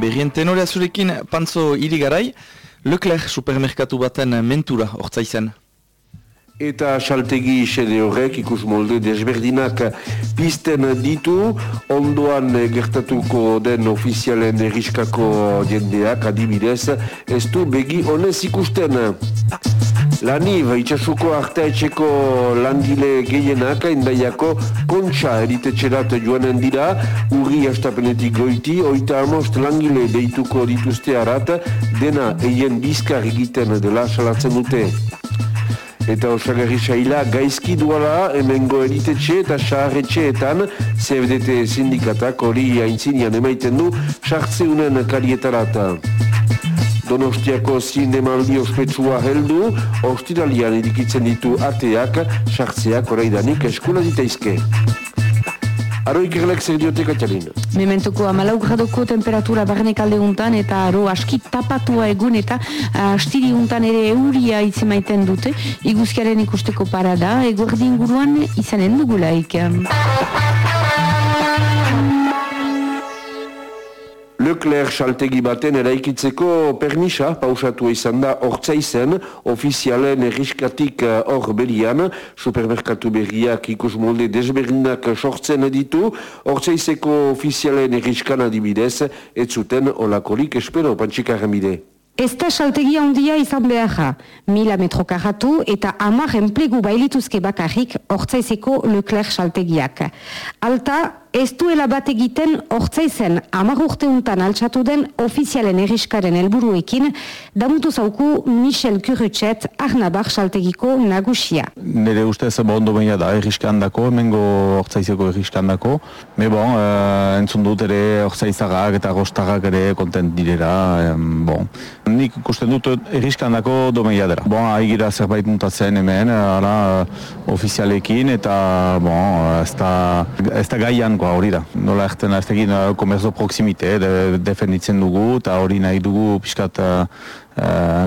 berrien tenorea zurekin pantzo irigarai, Leclerc supermerkatu baten mentura ortsaizen. Eta saltegi xede horrek ikus molde desberdinak pisten ditu, ondoan gertatuko den ofizialen eriskako jendeak adibidez, ez du begi honez ikusten. Laniv, itxasuko arteetxeko landile gehienak, indaiako kontxa eritetxerat joanen dira, urri astapenetik goiti, oita amost langile deituko dituzte arat, dena eien bizkar egiten dela salatzen dute. Eta osagarri saila gaizki duala emengo eritetxe eta saharretxeetan CFDT sindikatak hori haintzinean emaiten du sartzeunen karietarata. Donostiako zinemaldi ospetsua heldu, ostiralian edikitzen ditu ateak, sartzeak oraidanik eskula ditaizke. Aro ikerlek zer diote katxalin? Mementuko amalau gradoko temperatura barnek alde untan eta aro aski tapatua egun eta astiri untan ere euria itzemaiten dute. Iguzkiaren ikusteko parada, eguerdi inguruan izanen dugulaik. Leclerc saltegi baten eraikitzeko permisa pausatu izan da hortzaizen ofizialen erriskatik eh, hor berian supermerkatu berriak ikus molde desberdinak sortzen ditu hortzaizeko ofizialen erriskan adibidez ez zuten olakorik espero pantxikarren bide. Ez da saltegia handia izan behar, mila metro karratu eta amar enplegu bailituzke bakarrik ortsaizeko Leclerc saltegiak. Alta, ez duela bat egiten ortsaizen amar urte untan altsatu den ofizialen eriskaren helburuekin, damutu zauku Michel Kurutxet arnabar saltegiko nagusia. Nire ustez bondo baina da erriskan dako, mengo ortsaizeko erriskan dako. Me bon, uh, entzun dut ere ortsaizagak eta rostarrak ere kontent direra, bon nik ikusten dut erriskan dako domeia dira. Bon, haigira zerbait mutatzen hemen, ara, ofizialekin, eta, bon, ez da, ez da gaian, goa, hori da. Nola erten, ez egin, komerzo proximite, de, defenditzen dugu, eta hori nahi dugu pixkat uh,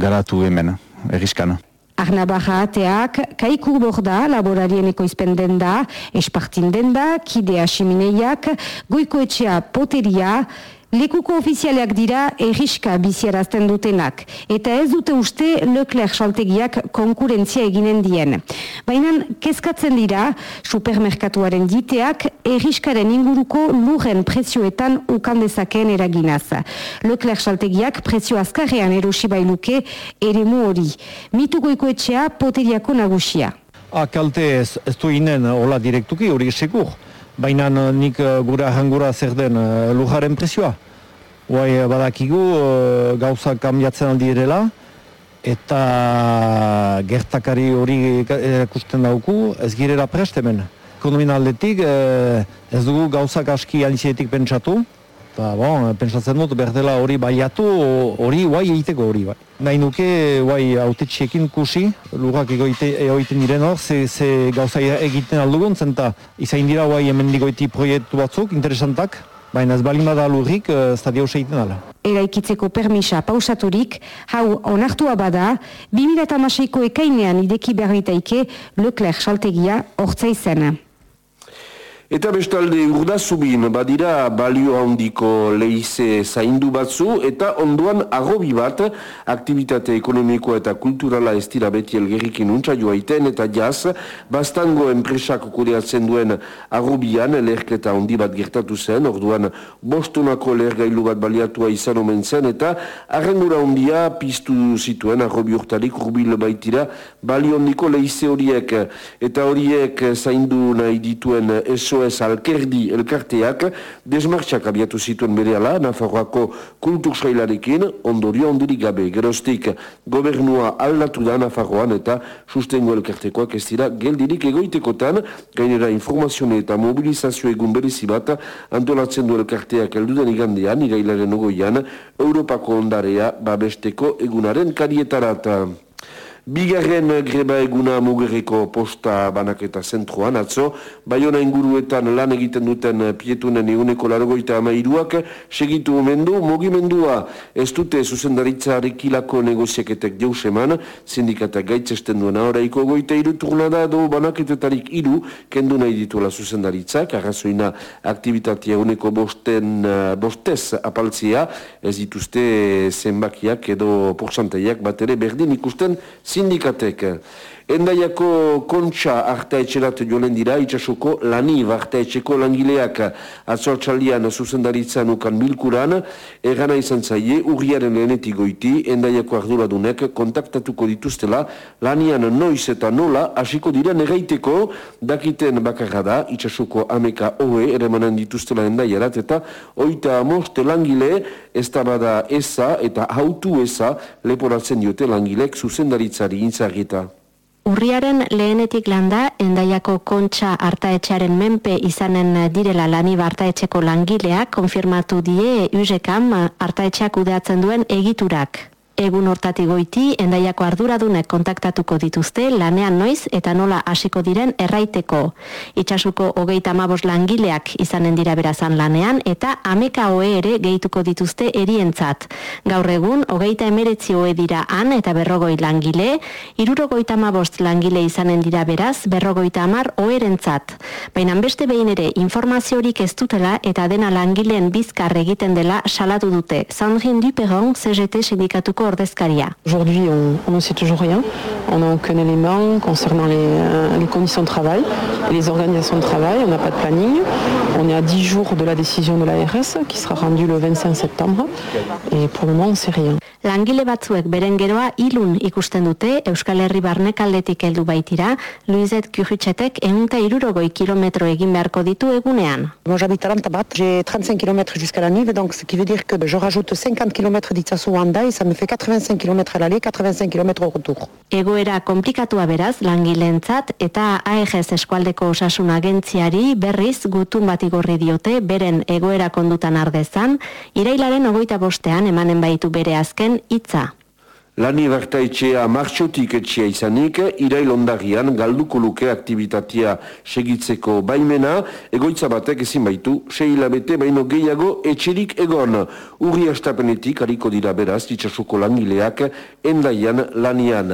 garatu hemen, erriskana. Arna Baja ateak, kaiku borda, laborarien ekoizpen den da, espartin den da, kidea simineiak, goiko etxea poteria, Lekuko ofizialeak dira erriska biziarazten dutenak, eta ez dute uste Leclerc saltegiak konkurentzia eginen dien. Baina kezkatzen dira supermerkatuaren diteak erriskaren inguruko lurren prezioetan ukandezakeen eraginaz. Leclerc saltegiak prezio azkarrean erosi bailuke ere hori. Mitu goikoetxea poteriako nagusia. Akalte ez, ez du inen hola direktuki hori segur. Baina eh, nik uh, gura hangura zer den uh, lujaren presioa. Guai badakigu uh, gauza kambiatzen aldi erela, eta gertakari hori erakusten dauku ez girera prest hemen. Ekonomina aldetik ez dugu gauzak aski alizietik pentsatu, eta bon, pentsatzen dut berdela hori baiatu hori guai egiteko hori bai. Nahi nuke guai autetxekin kusi, lurrak egoiten diren hor, ze, ze gauza egiten aldugun, zenta izain dira guai hemen digoiti proiektu batzuk, interesantak, baina ez balin bada lurrik, eh, ez da diauze egiten ala. Eraikitzeko permisa pausaturik, hau onartua bada, 2008ko ekainean ideki berritaike Leclerc saltegia ortsa izan. Eta bestalde urdazubin badira balio handiko leize zaindu batzu eta onduan agobi bat aktivitate ekonomikoa eta kulturala ez dira beti elgerrikin untsa joaiten eta jaz bastango enpresak kudeatzen duen agobian leherketa handi bat gertatu zen orduan bostunako lehergailu bat baliatua izan omen zen eta arrendura handia piztu zituen agobi urtarik urbil baitira balio handiko leize horiek. Eta horiek zaindu nahi dituen eso SOS Alkerdi elkarteak desmartxak abiatu zituen bere ala, Nafarroako kultur sailarekin, ondorio ondirik gabe. Gerostik gobernua aldatu da Nafarroan eta sustengo elkartekoak ez dira geldirik egoitekotan, gainera informazione eta mobilizazio egun berezi bat antolatzen du elkarteak elduden igandean, irailaren ogoian, Europako ondarea babesteko egunaren karietarata. Bigarren greba eguna mugerreko posta banaketa zentruan, atzo, baiona inguruetan lan egiten duten pietunen eguneko largoita ama iruak, segitu omendu, mogimendua ez dute zuzendaritza rekilako negoziaketek jauseman, sindikata gaitzesten duena oraiko goita iruturna da do banaketetarik iru, kendu nahi dituela zuzendaritzak, arrazoina aktivitatea uneko bosten, bostez apaltzia, ez dituzte zenbakiak edo porsantaiak bat ere berdin ikusten sindikatek. Endaiako kontxa arta etxerat joan dira, itxasuko lani arta etxeko langileak atzortxaldian zuzendaritzan ukan bilkuran, erana izan zaie, urriaren lehenetik goiti, endaiako arduradunek kontaktatuko dituztela, lanian noiz eta nola, hasiko diren erraiteko, dakiten bakarra da, itxasuko ameka hoe, ere manan dituztela endaiarat, eta oita amoste langile, ez bada eza eta hautu eza leporatzen diote langilek zuzendaritzari intzagita. Urriaren lehenetik landa, endaiako kontxa hartaetxearen menpe izanen direla lani hartaetxeko langileak konfirmatu die UZEKAM hartaetxeak udeatzen duen egiturak. Egun hortati goiti, endaiako arduradunek kontaktatuko dituzte lanean noiz eta nola hasiko diren erraiteko. Itxasuko hogeita amabos langileak izanen dira berazan lanean eta ameka hoe ere gehituko dituzte erientzat. Gaur egun, hogeita emeretzi hoe dira han eta berrogoi langile, irurogoita amabost langile izanen dira beraz, berrogoita amar oerentzat. Baina beste behin ere informaziorik ez dutela eta dena langileen bizkar egiten dela salatu dute. Sandrine Duperon, CGT sindikatuko Aujourd'hui, on, ne sait toujours rien. On n'a aucun élément concernant euh, les, conditions de travail et les organisations de travail. On n'a pas de planning. On est à 10 jours de la décision de l'ARS qui sera rendue le 25 septembre. Et pour le moment, on ne sait rien. Langile batzuek beren geroa ilun ikusten dute Euskal Herri barnekaldetik heldu baitira, Luizet Kurritxetek eunta irurogoi kilometro egin beharko ditu egunean. Moi j'habite à Lantabat, j'ai 35 km jusqu'à la Nive, donc ce qui veut dire que je rajoute 50 km d'Itzazu Andai, ça me fait 85 km à l'aller, 85 km au retour. Egoera komplikatua beraz langilentzat eta AEGES eskualdeko osasun agentziari berriz gutun bat igorri diote beren egoera kondutan ardezan, irailaren ogoita bostean emanen baitu bere azken hitza. Lani berta etxea martxotik etxea izanik, irail ondarian galduko luke aktivitatea segitzeko baimena, egoitza batek ezin baitu, sei hilabete baino gehiago etxerik egon. Urri astapenetik hariko dira beraz, itxasuko langileak, endaian lanian.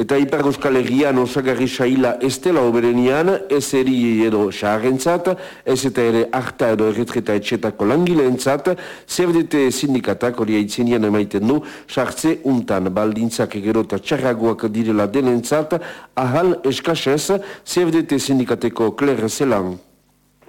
Eta Ipar Euskal Herrian osagarri saila ez dela oberenian, ez eri edo xaharrentzat, ez eta ere harta edo erretreta etxetako langileentzat, zer dute sindikatak hori aitzenian emaiten du, sartze untan baldintzak egero eta txarragoak direla denentzat, ahal eskasez, zer dute sindikateko kler zelan.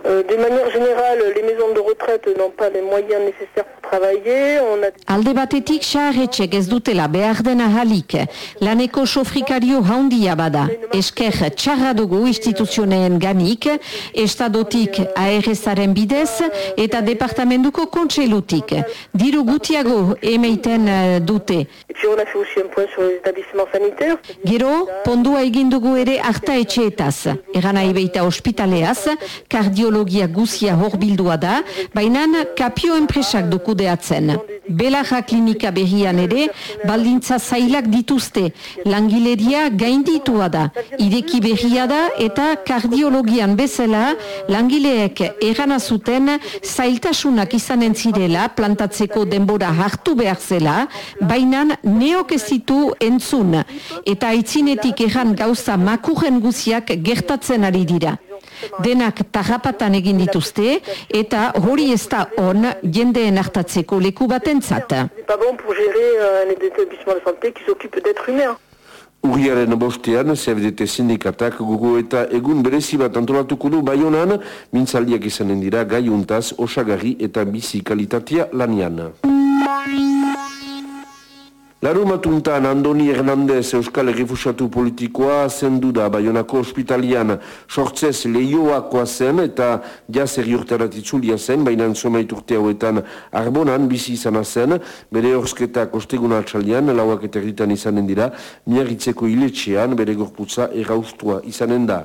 Euh, de manière générale, les maisons de retraite n'ont pas les moyens nécessaires travailler. On a... Alde batetik xaharretxek ez dutela behar dena halik. Laneko sofrikario haundia bada. Esker txarra dugu instituzioneen ganik, estadotik ARS-aren bidez eta departamentuko kontselutik. Diru gutiago emeiten uh, dute. Gero, pondua egin dugu ere harta etxeetaz. Egan nahi beita ospitaleaz, kardio teknologia guzia horbildua da, baina kapio enpresak dokudeatzen. Belaja klinika berrian ere, baldintza zailak dituzte, langileria gainditua da, ireki berria da eta kardiologian bezala langileek erana zuten zailtasunak izanen zirela plantatzeko denbora hartu behar zela, baina neok ez ditu entzun. Eta aitzinetik erran gauza makuren guziak gertatzen ari dira denak tarrapatan egin dituzte eta hori ez da on jendeen hartatzeko leku batentzat. Uriaren bostean, CFDT sindikatak gugu eta egun berezi bat antolatuko du baionan, mintzaldiak izanen dira gaiuntaz, osagarri eta bizi kalitatea lanian. Larumatuntan Andoni Hernandez Euskal Refusatu politikoa zendu da Bayonako ospitalian sortzez lehioakoa zen eta jaz erriurtarat itzulia zen, baina zomait urte hauetan arbonan bizi izan zen, bere horsketak osteguna atxalian, lauak eta erritan izanen dira, miarritzeko iletxean bere gorputza erraustua izanen da.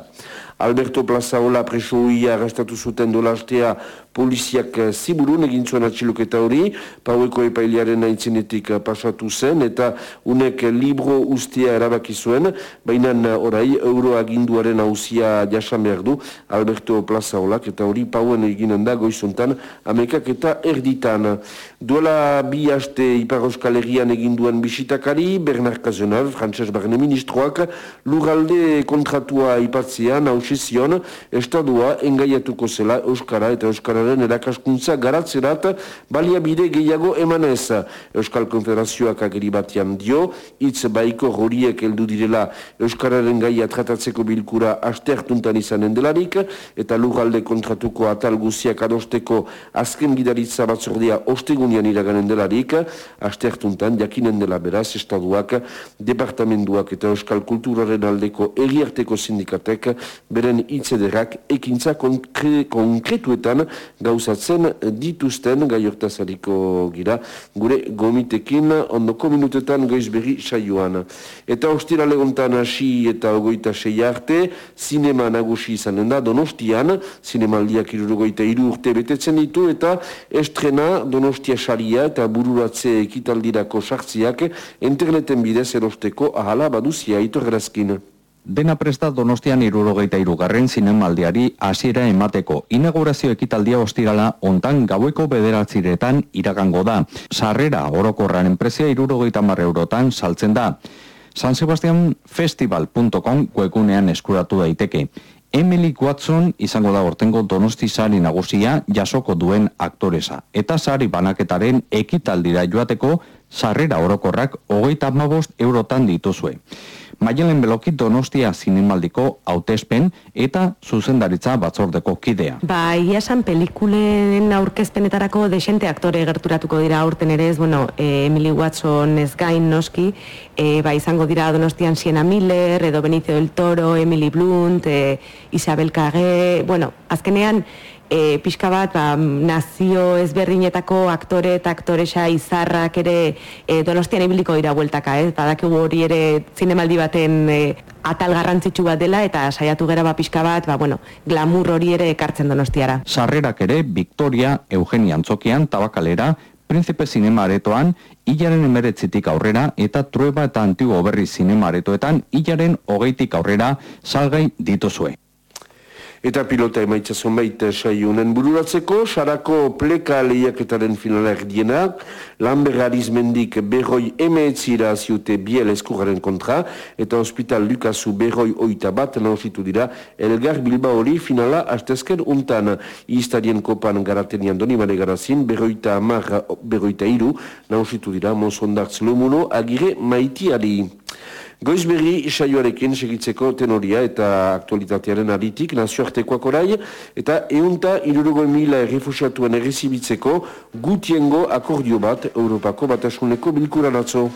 Alberto Plazaola preso huia arrestatu zuten dolastea poliziak ziburun egin zuen atxiloketa hori, paueko epailearen aintzinetik pasatu zen, eta unek libro ustea erabaki zuen, baina orai euroaginduaren hauzia jasan behar du Alberto Plazaolak, eta hori pauen eginen da goizuntan amekak eta erditan. Duela bi haste Ipar Euskal Herrian eginduen bisitakari, Bernard Cazeneuve, Frantses Barne Ministroak, lurralde kontratua ipatzean, hausizion, estadua engaiatuko zela Euskara eta Euskararen erakaskuntza garatzerat baliabide gehiago emanez. Euskal Konfederazioak ageri batean dio, hitz baiko horiek heldu direla Euskararen gaia tratatzeko bilkura astertuntan izanen delarik, eta lurralde kontratuko atal guziak adosteko azken gidaritza batzordea ostegu egunean iraganen delarik, astertuntan jakinen dela beraz, estaduak, departamenduak eta euskal kulturaren aldeko egiarteko sindikatek beren itzederak ekintza konkre, konkretuetan gauzatzen dituzten gaiortazariko gira, gure gomitekin ondoko minutetan goizberri saioan. Eta ostira legontan hasi eta ogoita sei arte, sinema nagusi izanen da, donostian, sinemaldiak irurogoita iru urte betetzen ditu, eta estrena donostia saria eta bururatze ekitaldirako sartziak interneten bidez erosteko ahala baduzia itorrazkin. Dena presta donostian irurogeita irugarren zinemaldiari hasiera emateko. Inaugurazio ekitaldia ostirala ontan gaueko bederatziretan iragango da. Sarrera orokorran enpresia irurogeita eurotan saltzen da. sansebastianfestival.com webgunean eskuratu daiteke. Emily Watson izango da ortengo donosti sari nagusia jasoko duen aktoresa. Eta sari banaketaren ekitaldira joateko sarrera orokorrak hogeita amabost eurotan dituzue. Maialen Beloki Donostia zinemaldiko hautespen eta zuzendaritza batzordeko kidea. Ba, ia esan pelikulen aurkezpenetarako desente aktore gerturatuko dira aurten ere ez, bueno, e, Emily Watson ez gain noski, e, ba, izango dira Donostian Siena Miller, edo Benicio del Toro, Emily Blunt, e, Isabel Kage, bueno, azkenean, e, pixka bat ba, nazio ezberdinetako aktore eta aktoresa izarrak ere e, donostian ibiliko dira bueltaka, ez? Badakigu hori ere zinemaldi baten e, atal garrantzitsu bat dela eta saiatu gera ba pixka bat, ba, bueno, glamur hori ere ekartzen donostiara. Sarrerak ere, Victoria, Eugenia Antzokian, Tabakalera, Príncipe Cinema aretoan, Ilaren emeretzitik aurrera eta Trueba eta Antigo Berri Cinema aretoetan, Ilaren hogeitik aurrera salgai dituzue. Eta pilota emaitza zonbait saionen bururatzeko, sarako pleka lehiaketaren finala erdienak, Lambert Arizmendik berroi emeetzira ziute biel eskurraren kontra, eta hospital Lukasu berroi oita bat nausitu dira, Elgar Bilbao hori finala astezken untan. Iztadien kopan garatenian doni mare garazin, berroita amar, berroita iru, nausitu dira, Monsondartz Lomuno, agire maitiari. Goizberri isaioarekin segitzeko tenoria eta aktualitatearen aditik nazioartekoak orai eta eunta irurugo mila errefusiatuen errezibitzeko gutiengo akordio bat Europako batasuneko bilkuran atzo.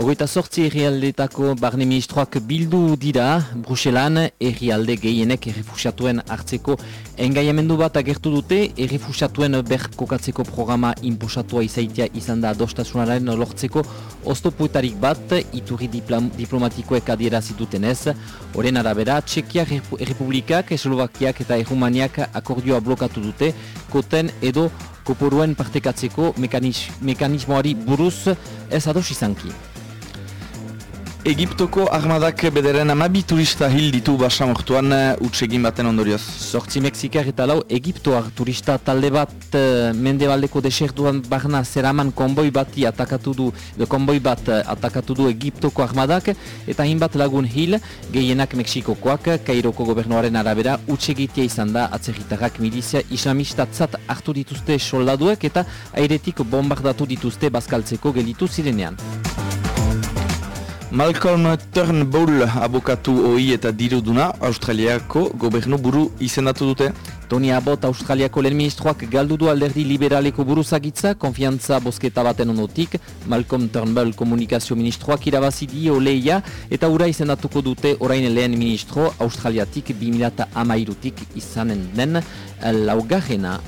Ogoita sortzi errealdetako barne ministroak bildu dira, Bruselan errealde gehienek errefusiatuen hartzeko engaiamendu bat agertu dute, errefusiatuen berkokatzeko programa imposatua izaitia izan da adostasunaren lortzeko oztopoetarik bat, iturri diplomatikoek adiera zituten ez, oren arabera, Txekia Republikak, Eslovakiak eta Erumaniak akordioa blokatu dute, koten edo koporuen partekatzeko mekanismoari buruz ez ados izanki. Egiptoko armadak bederen amabi turista hil ditu basamortuan uh, utsegin baten ondorioz. Sortzi Mexikar eta lau Egiptoar turista talde bat uh, mendebaldeko desertuan barna zeraman konboi bati atakatu du, konboi bat uh, atakatu du Egiptoko armadak eta hainbat lagun hil gehienak Mexikokoak Kairoko gobernuaren arabera utsegitia izan da atzerritarrak milizia islamistatzat hartu dituzte soldaduek eta airetik bombardatu dituzte bazkaltzeko gelitu zirenean. Malcolm Turnbull abokatu hoi eta diruduna Australiako gobernu buru izendatu dute. Tony Abbott Australiako lehen ministroak galdu du alderdi liberaleko buruzagitza, konfiantza bosketa baten onotik, Malcolm Turnbull komunikazio ministroak irabazi dio leia eta ura izendatuko dute orain lehen ministro Australiatik 2008tik izanen den laugarrena